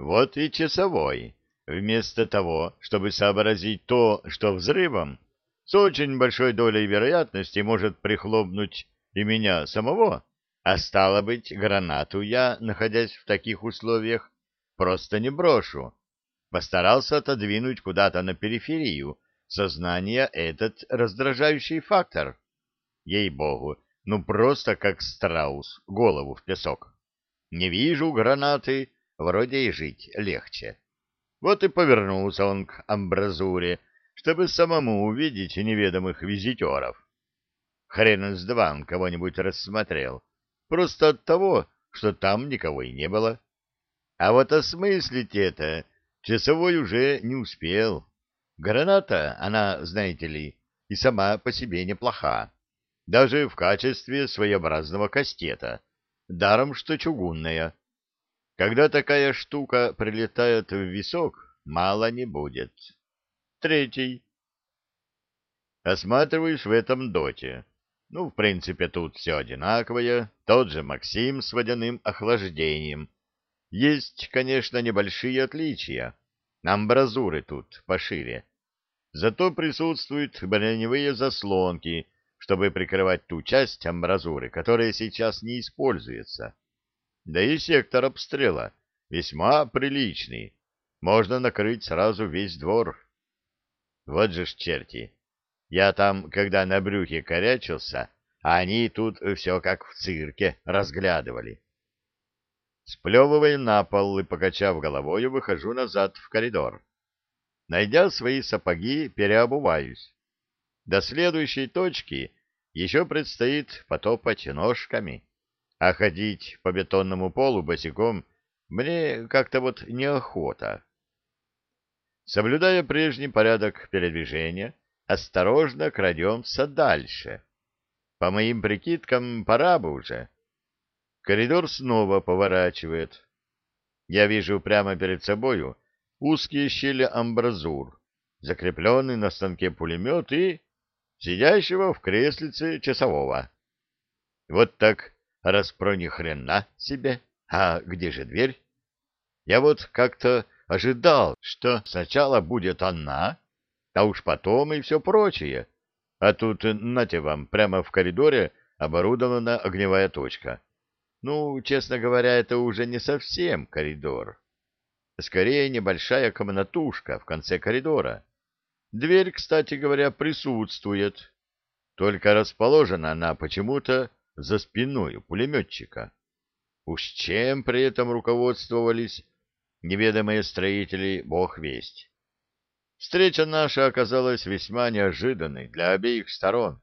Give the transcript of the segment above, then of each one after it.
Вот и часовой, вместо того, чтобы сообразить то, что взрывом с очень большой долей вероятности может прихлопнуть и меня самого, а стало быть, гранату я, находясь в таких условиях, просто не брошу. Постарался отодвинуть куда-то на периферию сознания этот раздражающий фактор. Ей-богу, ну просто как страус, голову в песок. Не вижу гранаты, вроде и жить легче. Вот и повернулся он к амбразуре, чтобы самому увидеть неведомых визитеров. Хрен с два он кого-нибудь рассмотрел, просто от того, что там никого и не было. А вот осмыслить это часовой уже не успел. Граната, она, знаете ли, и сама по себе неплоха, даже в качестве своеобразного кастета, даром что чугунная. Когда такая штука прилетает в висок, мало не будет. Третий. Осматриваюсь в этом доте. Ну, в принципе, тут все одинаковое. Тот же Максим с водяным охлаждением. Есть, конечно, небольшие отличия. Амбразуры тут пошире. Зато присутствуют броневые заслонки, чтобы прикрывать ту часть амбразуры, которая сейчас не используется. Да и сектор обстрела весьма приличный. Можно накрыть сразу весь двор. Вот же ж черти. Я там, когда на брюхе корячился, а они тут все как в цирке разглядывали. Сплевывая на пол и покачав головою, выхожу назад в коридор. Найдя свои сапоги, переобуваюсь. До следующей точки еще предстоит потопать ножками, а ходить по бетонному полу босиком мне как-то вот неохота. Соблюдая прежний порядок передвижения, осторожно крадемся дальше. По моим прикидкам, пора бы уже. Коридор снова поворачивает. Я вижу прямо перед собою узкие щели амбразур, закрепленный на станке пулемет и сидящего в креслице часового. Вот так распро ни хрена себе. А где же дверь? Я вот как-то ожидал, что сначала будет она, а уж потом и все прочее. А тут, нате вам, прямо в коридоре оборудована огневая точка. Ну, честно говоря, это уже не совсем коридор. Скорее, небольшая комнатушка в конце коридора. Дверь, кстати говоря, присутствует. Только расположена она почему-то за спиной у пулеметчика. Уж чем при этом руководствовались неведомые строители, бог весть. Встреча наша оказалась весьма неожиданной для обеих сторон.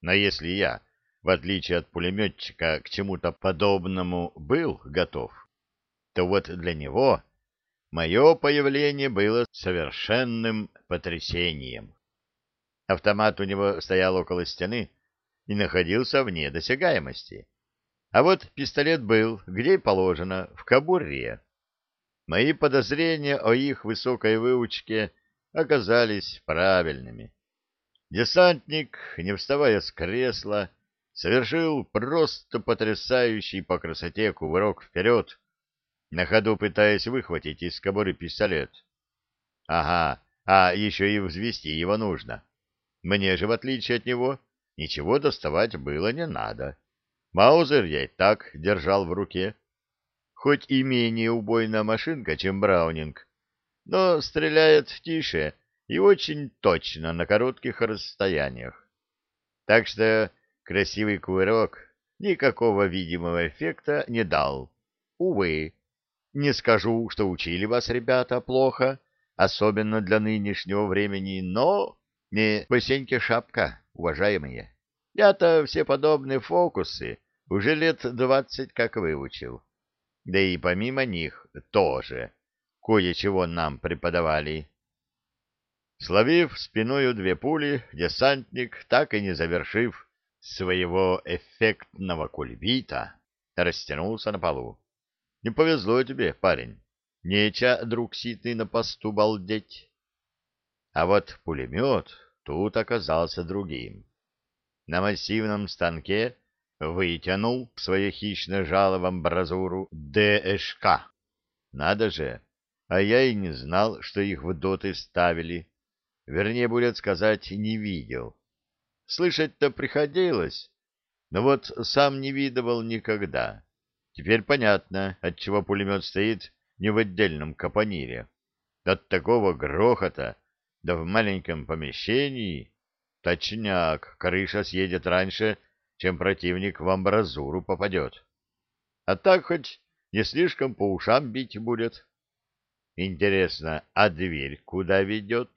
Но если я, в отличие от пулеметчика, к чему-то подобному был готов, то вот для него мое появление было совершенным потрясением. Автомат у него стоял около стены и находился вне досягаемости. А вот пистолет был, где и положено, в кобуре. Мои подозрения о их высокой выучке оказались правильными. Десантник, не вставая с кресла, совершил просто потрясающий по красоте кувырок вперед, на ходу пытаясь выхватить из кобуры пистолет. Ага, а еще и взвести его нужно. Мне же, в отличие от него, ничего доставать было не надо. Маузер я и так держал в руке. Хоть и менее убойная машинка, чем Браунинг, но стреляет тише и очень точно на коротких расстояниях. Так что красивый кувырок никакого видимого эффекта не дал. Увы, не скажу, что учили вас, ребята, плохо, особенно для нынешнего времени, но не посеньке шапка, уважаемые. Я-то все подобные фокусы уже лет двадцать как выучил. Да и помимо них тоже кое-чего нам преподавали. Словив спиною две пули, десантник, так и не завершив своего эффектного кульбита, растянулся на полу. Не повезло тебе, парень. Неча, друг ситный, на посту балдеть. А вот пулемет тут оказался другим. На массивном станке вытянул свое хищное жало в амбразуру ДШК. Надо же, а я и не знал, что их в доты ставили. Вернее, будет сказать, не видел. Слышать-то приходилось, но вот сам не видывал никогда. Теперь понятно, отчего пулемет стоит не в отдельном капонире. От такого грохота, да в маленьком помещении, точняк, крыша съедет раньше, чем противник в амбразуру попадет. А так хоть не слишком по ушам бить будет. Интересно, а дверь куда ведет?